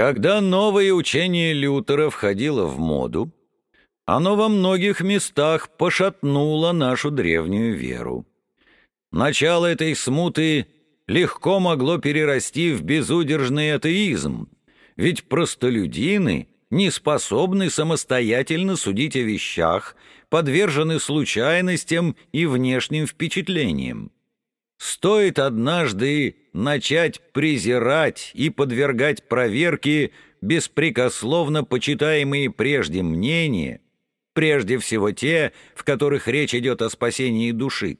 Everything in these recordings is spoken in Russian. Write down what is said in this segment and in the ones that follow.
Когда новое учение Лютера входило в моду, оно во многих местах пошатнуло нашу древнюю веру. Начало этой смуты легко могло перерасти в безудержный атеизм, ведь простолюдины не способны самостоятельно судить о вещах, подвержены случайностям и внешним впечатлениям. Стоит однажды начать презирать и подвергать проверке беспрекословно почитаемые прежде мнения, прежде всего те, в которых речь идет о спасении души,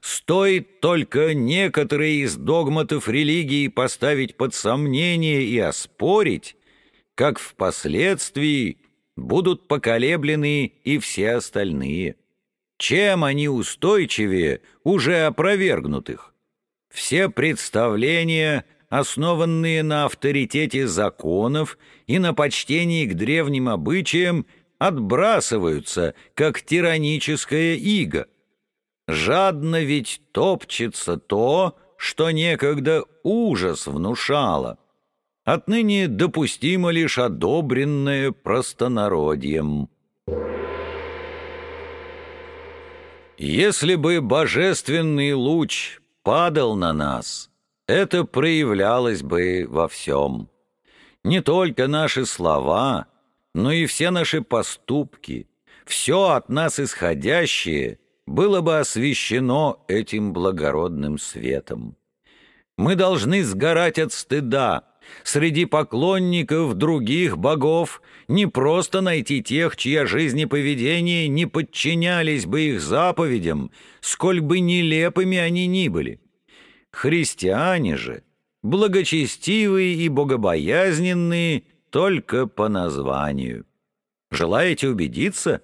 стоит только некоторые из догматов религии поставить под сомнение и оспорить, как впоследствии будут поколеблены и все остальные. Чем они устойчивее уже опровергнутых? Все представления, основанные на авторитете законов и на почтении к древним обычаям, отбрасываются, как тираническая ига. Жадно ведь топчется то, что некогда ужас внушало. Отныне допустимо лишь одобренное простонародьем. Если бы божественный луч падал на нас, это проявлялось бы во всем. Не только наши слова, но и все наши поступки, все от нас исходящее было бы освещено этим благородным светом. Мы должны сгорать от стыда, среди поклонников других богов не просто найти тех, чья жизнь и поведение не подчинялись бы их заповедям, сколь бы нелепыми они ни были. Христиане же, благочестивые и богобоязненные только по названию. Желаете убедиться?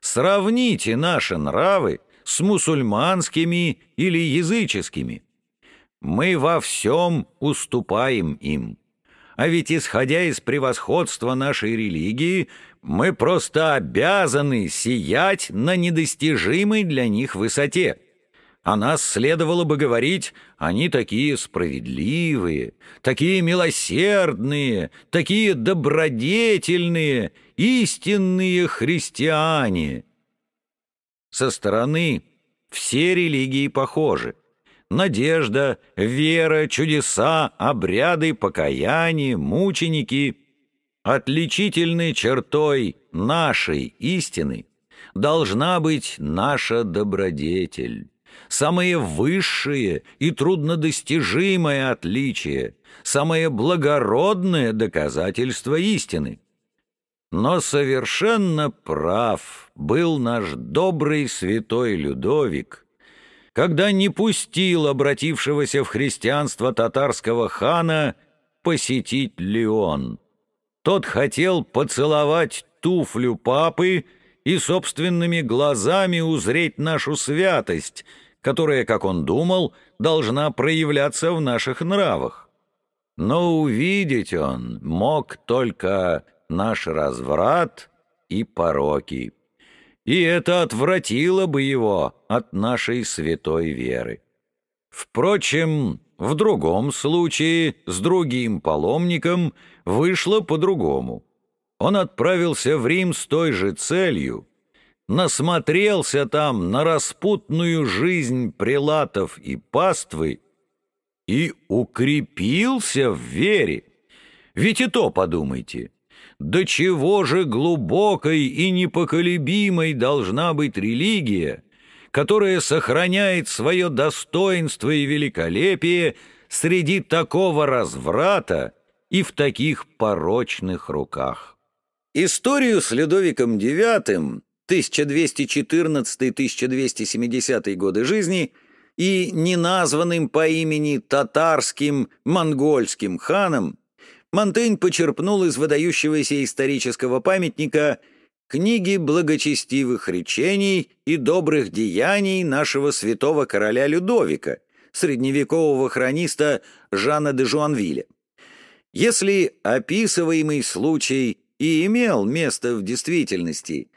Сравните наши нравы с мусульманскими или языческими. Мы во всем уступаем им. А ведь, исходя из превосходства нашей религии, мы просто обязаны сиять на недостижимой для них высоте. О нас следовало бы говорить, они такие справедливые, такие милосердные, такие добродетельные, истинные христиане. Со стороны все религии похожи надежда, вера, чудеса, обряды, покаяние, мученики. Отличительной чертой нашей истины должна быть наша добродетель, самое высшее и труднодостижимое отличие, самое благородное доказательство истины. Но совершенно прав был наш добрый святой Людовик, когда не пустил обратившегося в христианство татарского хана посетить Леон. Тот хотел поцеловать туфлю папы и собственными глазами узреть нашу святость, которая, как он думал, должна проявляться в наших нравах. Но увидеть он мог только наш разврат и пороки и это отвратило бы его от нашей святой веры. Впрочем, в другом случае с другим паломником вышло по-другому. Он отправился в Рим с той же целью, насмотрелся там на распутную жизнь прилатов и паствы и укрепился в вере. Ведь и то подумайте, до чего же глубокой и непоколебимой должна быть религия, которая сохраняет свое достоинство и великолепие среди такого разврата и в таких порочных руках. Историю с Людовиком IX 1214-1270 годы жизни и неназванным по имени татарским монгольским ханом Монтень почерпнул из выдающегося исторического памятника книги благочестивых речений и добрых деяний нашего святого короля Людовика, средневекового хрониста Жана де Жуанвиля. Если описываемый случай и имел место в действительности,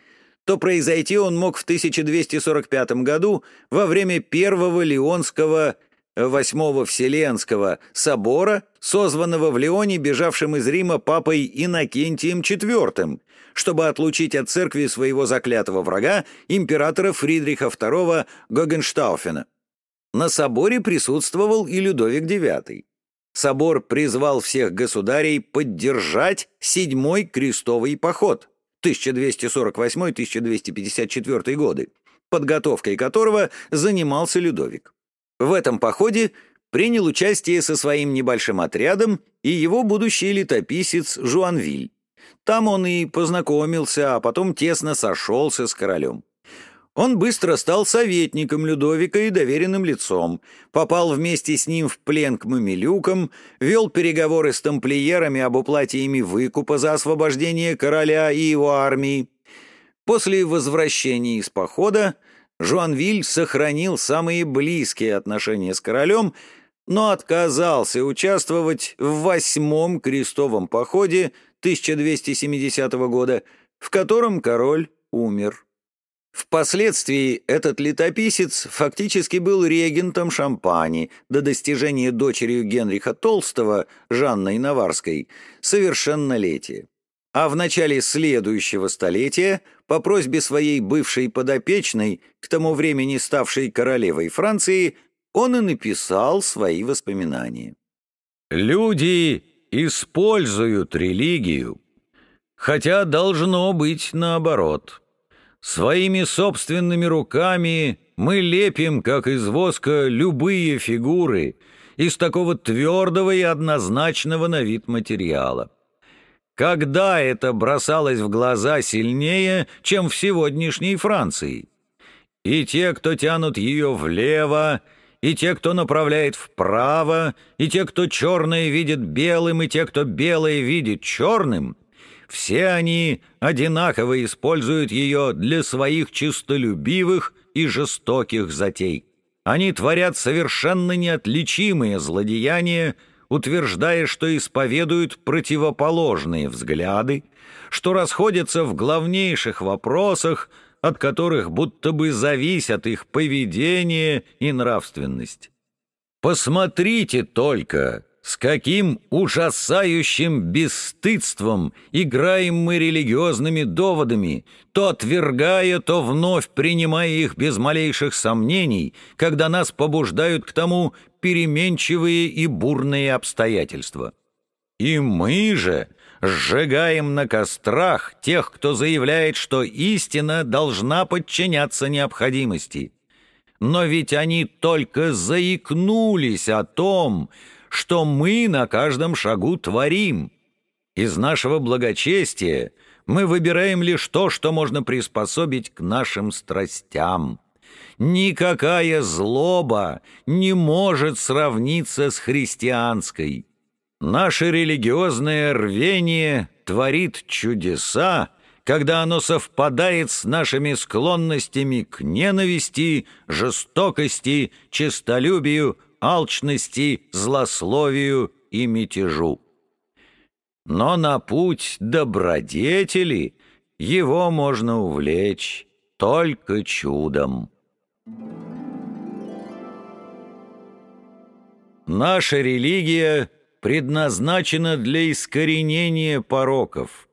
то произойти он мог в 1245 году во время первого Леонского Восьмого Вселенского собора, созванного в Леоне бежавшим из Рима папой Иннокентием IV, чтобы отлучить от церкви своего заклятого врага, императора Фридриха II Гогенштауфена. На соборе присутствовал и Людовик IX. Собор призвал всех государей поддержать седьмой крестовый поход 1248-1254 годы, подготовкой которого занимался Людовик. В этом походе принял участие со своим небольшим отрядом и его будущий летописец Жуанвиль. Там он и познакомился, а потом тесно сошелся с королем. Он быстро стал советником Людовика и доверенным лицом, попал вместе с ним в плен к мамилюкам, вел переговоры с тамплиерами об уплате ими выкупа за освобождение короля и его армии. После возвращения из похода Жуанвиль сохранил самые близкие отношения с королем, но отказался участвовать в восьмом крестовом походе 1270 года, в котором король умер. Впоследствии этот летописец фактически был регентом Шампани до достижения дочерью Генриха Толстого, Жанной Наварской, совершеннолетия. А в начале следующего столетия, по просьбе своей бывшей подопечной, к тому времени ставшей королевой Франции, он и написал свои воспоминания. «Люди используют религию, хотя должно быть наоборот». Своими собственными руками мы лепим, как из воска, любые фигуры из такого твердого и однозначного на вид материала. Когда это бросалось в глаза сильнее, чем в сегодняшней Франции? И те, кто тянут ее влево, и те, кто направляет вправо, и те, кто черное видит белым, и те, кто белое видит черным — все они одинаково используют ее для своих чистолюбивых и жестоких затей. Они творят совершенно неотличимые злодеяния, утверждая, что исповедуют противоположные взгляды, что расходятся в главнейших вопросах, от которых будто бы зависят их поведение и нравственность. Посмотрите только, с каким ужасающим бесстыдством играем мы религиозными доводами, то отвергая, то вновь принимая их без малейших сомнений, когда нас побуждают к тому переменчивые и бурные обстоятельства. И мы же сжигаем на кострах тех, кто заявляет, что истина должна подчиняться необходимости. Но ведь они только заикнулись о том, что мы на каждом шагу творим. Из нашего благочестия мы выбираем лишь то, что можно приспособить к нашим страстям. Никакая злоба не может сравниться с христианской. Наше религиозное рвение творит чудеса, когда оно совпадает с нашими склонностями к ненависти, жестокости, честолюбию, алчности, злословию и мятежу. Но на путь добродетели его можно увлечь только чудом. Наша религия предназначена для искоренения пороков,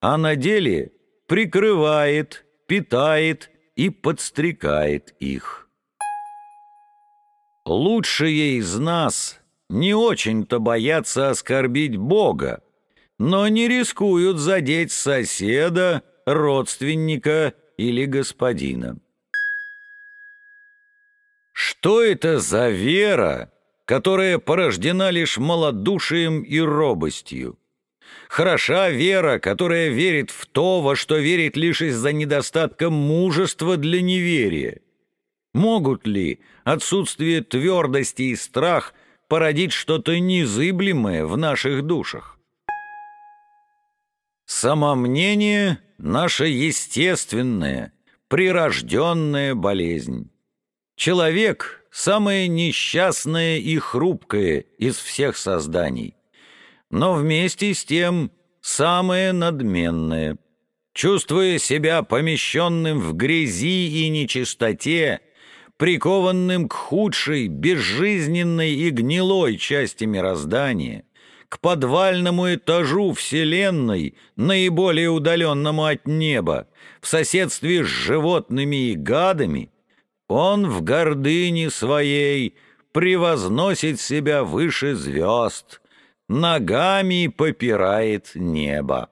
а на деле прикрывает, питает и подстрекает их. Лучшие из нас не очень-то боятся оскорбить Бога, но не рискуют задеть соседа, родственника или господина. Что это за вера, которая порождена лишь малодушием и робостью? Хороша вера, которая верит в то, во что верит лишь из-за недостатка мужества для неверия. Могут ли отсутствие твердости и страх породить что-то незыблемое в наших душах? Самомнение — наша естественная, прирожденная болезнь. Человек — самое несчастное и хрупкое из всех созданий, но вместе с тем самое надменное. Чувствуя себя помещенным в грязи и нечистоте, прикованным к худшей, безжизненной и гнилой части мироздания, к подвальному этажу Вселенной, наиболее удаленному от неба, в соседстве с животными и гадами, он в гордыне своей превозносит себя выше звезд, ногами попирает небо.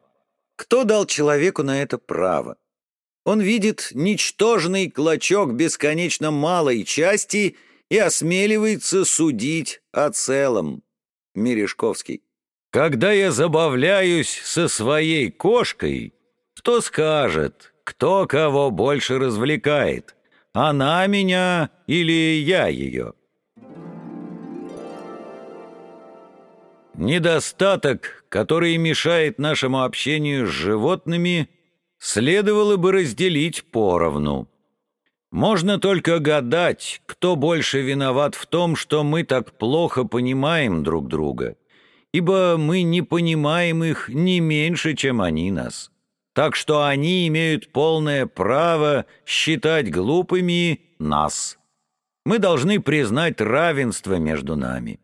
Кто дал человеку на это право? Он видит ничтожный клочок бесконечно малой части и осмеливается судить о целом. Мережковский. Когда я забавляюсь со своей кошкой, кто скажет, кто кого больше развлекает, она меня или я ее? Недостаток, который мешает нашему общению с животными, следовало бы разделить поровну. Можно только гадать, кто больше виноват в том, что мы так плохо понимаем друг друга, ибо мы не понимаем их не меньше, чем они нас. Так что они имеют полное право считать глупыми нас. Мы должны признать равенство между нами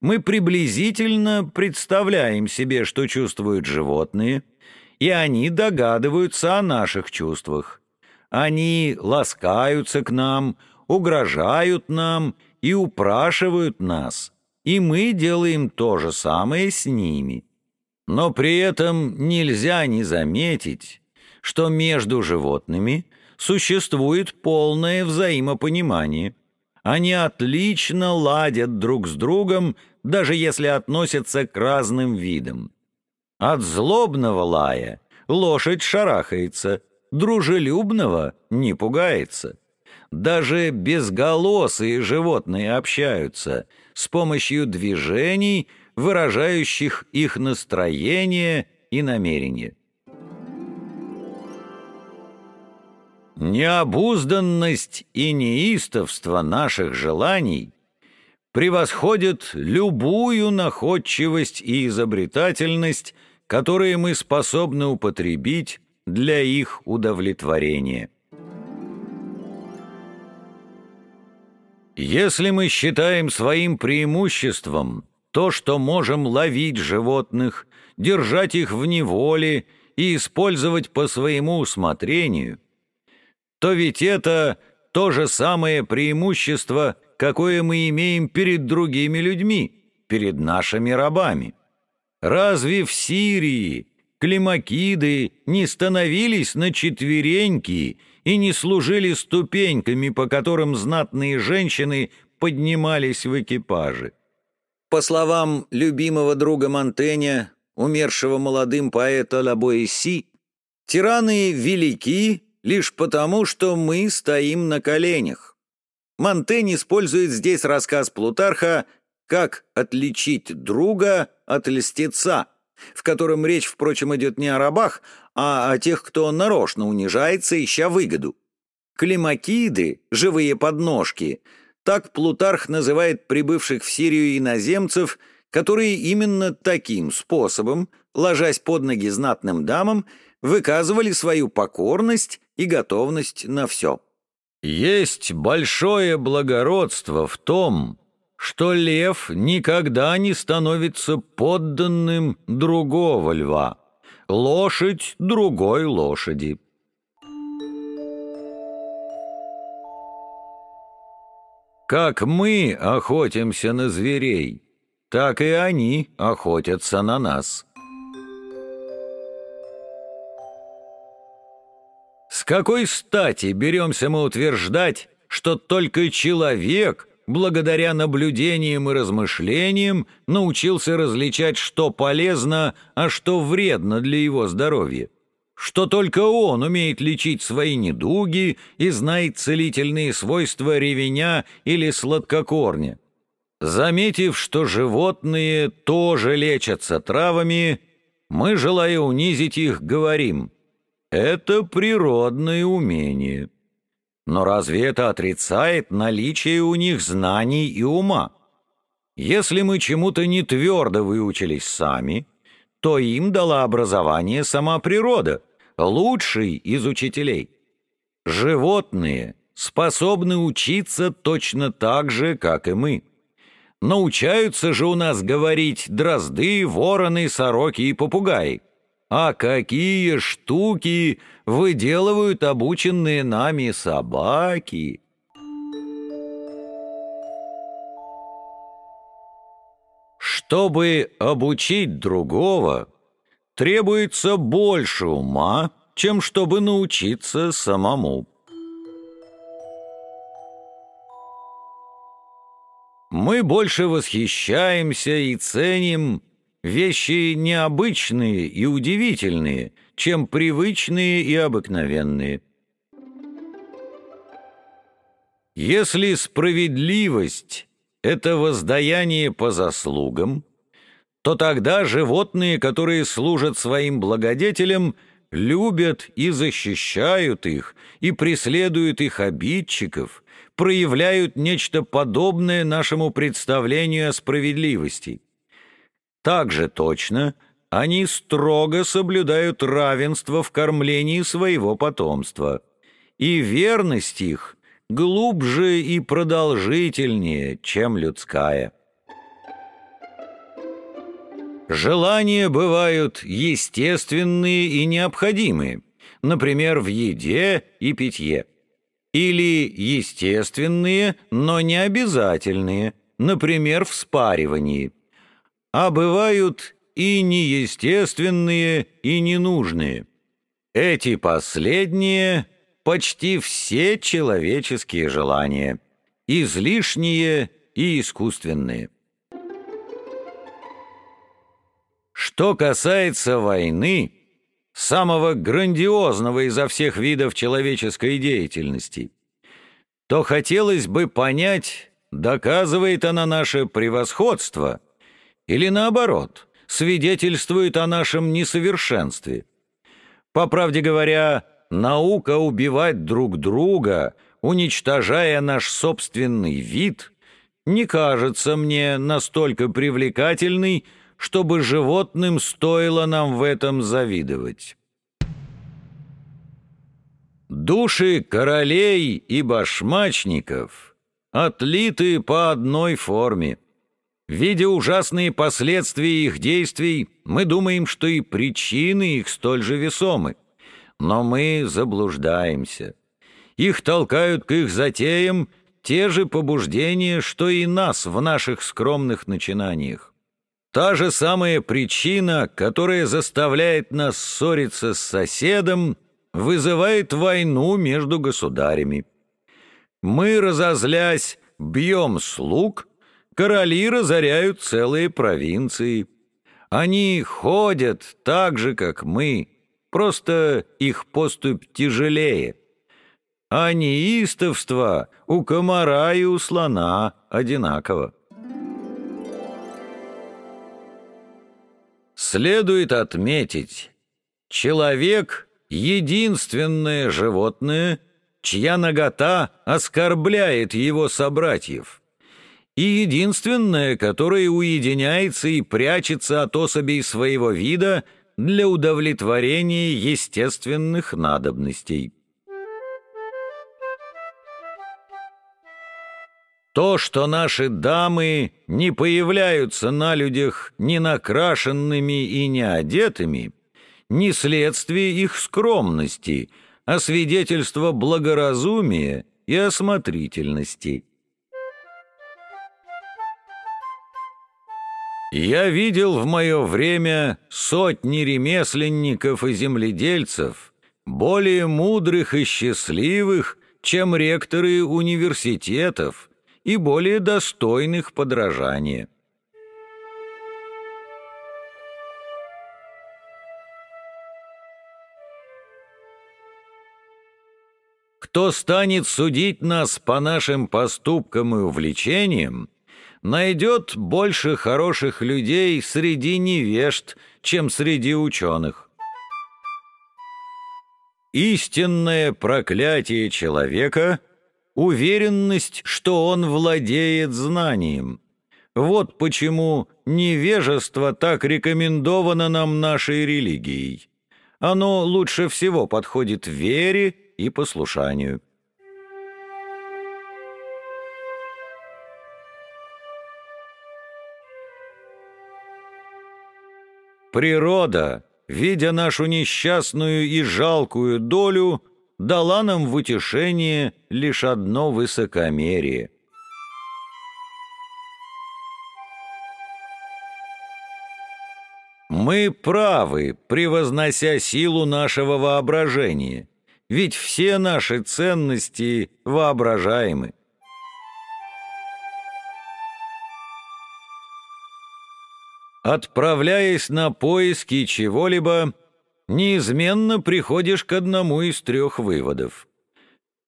мы приблизительно представляем себе, что чувствуют животные, и они догадываются о наших чувствах. Они ласкаются к нам, угрожают нам и упрашивают нас, и мы делаем то же самое с ними. Но при этом нельзя не заметить, что между животными существует полное взаимопонимание. Они отлично ладят друг с другом даже если относятся к разным видам. От злобного лая лошадь шарахается, дружелюбного не пугается. Даже безголосые животные общаются с помощью движений, выражающих их настроение и намерение. Необузданность и неистовство наших желаний превосходят любую находчивость и изобретательность, которые мы способны употребить для их удовлетворения. Если мы считаем своим преимуществом то, что можем ловить животных, держать их в неволе и использовать по своему усмотрению, то ведь это то же самое преимущество – какое мы имеем перед другими людьми, перед нашими рабами. Разве в Сирии климакиды не становились на четвереньки и не служили ступеньками, по которым знатные женщины поднимались в экипаже? По словам любимого друга Монтэня, умершего молодым поэта Лабоэси, тираны велики лишь потому, что мы стоим на коленях. Монтень использует здесь рассказ Плутарха «Как отличить друга от льстеца», в котором речь, впрочем, идет не о рабах, а о тех, кто нарочно унижается, ища выгоду. Климакиды, живые подножки, так Плутарх называет прибывших в Сирию иноземцев, которые именно таким способом, ложась под ноги знатным дамам, выказывали свою покорность и готовность на все. Есть большое благородство в том, что лев никогда не становится подданным другого льва, лошадь другой лошади. Как мы охотимся на зверей, так и они охотятся на нас. С какой стати беремся мы утверждать, что только человек, благодаря наблюдениям и размышлениям, научился различать, что полезно, а что вредно для его здоровья? Что только он умеет лечить свои недуги и знает целительные свойства ревеня или сладкокорня? Заметив, что животные тоже лечатся травами, мы, желая унизить их, говорим – это природное умение. Но разве это отрицает наличие у них знаний и ума? Если мы чему-то не твердо выучились сами, то им дала образование сама природа, лучший из учителей. Животные способны учиться точно так же, как и мы. Научаются же у нас говорить дрозды, вороны, сороки и попугаи. А какие штуки выделывают обученные нами собаки!» Чтобы обучить другого, требуется больше ума, чем чтобы научиться самому. Мы больше восхищаемся и ценим вещи необычные и удивительные, чем привычные и обыкновенные. Если справедливость — это воздаяние по заслугам, то тогда животные, которые служат своим благодетелям, любят и защищают их, и преследуют их обидчиков, проявляют нечто подобное нашему представлению о справедливости. Так же точно они строго соблюдают равенство в кормлении своего потомства, и верность их глубже и продолжительнее, чем людская. Желания бывают естественные и необходимые, например, в еде и питье. Или естественные, но не обязательные, например, в спаривании. А бывают и неестественные, и ненужные. Эти последние – почти все человеческие желания, излишние и искусственные. Что касается войны, самого грандиозного изо всех видов человеческой деятельности, то хотелось бы понять, доказывает она наше превосходство или наоборот, свидетельствует о нашем несовершенстве. По правде говоря, наука убивать друг друга, уничтожая наш собственный вид, не кажется мне настолько привлекательной, чтобы животным стоило нам в этом завидовать. Души королей и башмачников отлиты по одной форме. Видя ужасные последствия их действий, мы думаем, что и причины их столь же весомы. Но мы заблуждаемся. Их толкают к их затеям те же побуждения, что и нас в наших скромных начинаниях. Та же самая причина, которая заставляет нас ссориться с соседом, вызывает войну между государями. Мы, разозлясь, бьем слуг, короли разоряют целые провинции. Они ходят так же, как мы, просто их поступь тяжелее. А неистовство у комара и у слона одинаково. Следует отметить, человек — единственное животное, чья нагота оскорбляет его собратьев, и единственное, которое уединяется и прячется от особей своего вида для удовлетворения естественных надобностей. То, что наши дамы не появляются на людях ни накрашенными и не одетыми, не следствие их скромности, а свидетельство благоразумия и осмотрительности. Я видел в мое время сотни ремесленников и земледельцев, более мудрых и счастливых, чем ректоры университетов, и более достойных подражания. Кто станет судить нас по нашим поступкам и увлечениям, найдет больше хороших людей среди невежд, чем среди ученых. Истинное проклятие человека уверенность, что он владеет знанием. Вот почему невежество так рекомендовано нам нашей религией. Оно лучше всего подходит вере и послушанию. Природа, видя нашу несчастную и жалкую долю, дала нам в утешение лишь одно высокомерие. Мы правы, превознося силу нашего воображения, ведь все наши ценности воображаемы. Отправляясь на поиски чего-либо, неизменно приходишь к одному из трех выводов.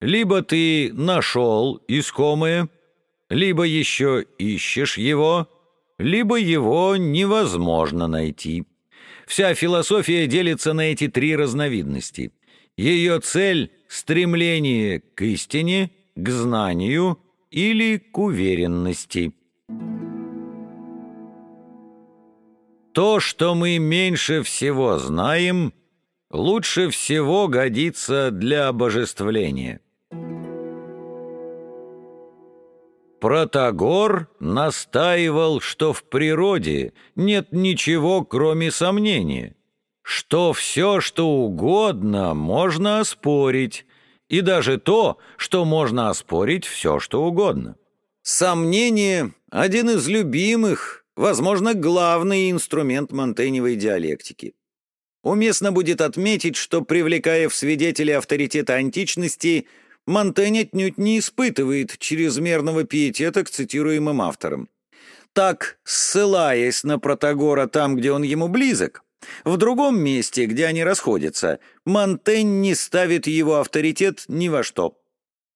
Либо ты нашел искомое, либо еще ищешь его, либо его невозможно найти. Вся философия делится на эти три разновидности. Ее цель — стремление к истине, к знанию или к уверенности. То, что мы меньше всего знаем, лучше всего годится для обожествления. Протагор настаивал, что в природе нет ничего, кроме сомнения, что все, что угодно, можно оспорить, и даже то, что можно оспорить все, что угодно. Сомнение — один из любимых, возможно, главный инструмент монтеневой диалектики. Уместно будет отметить, что, привлекая в свидетели авторитета античности, Монтень отнюдь не испытывает чрезмерного пиетета к цитируемым авторам. Так, ссылаясь на Протагора там, где он ему близок, в другом месте, где они расходятся, Монтень не ставит его авторитет ни во что.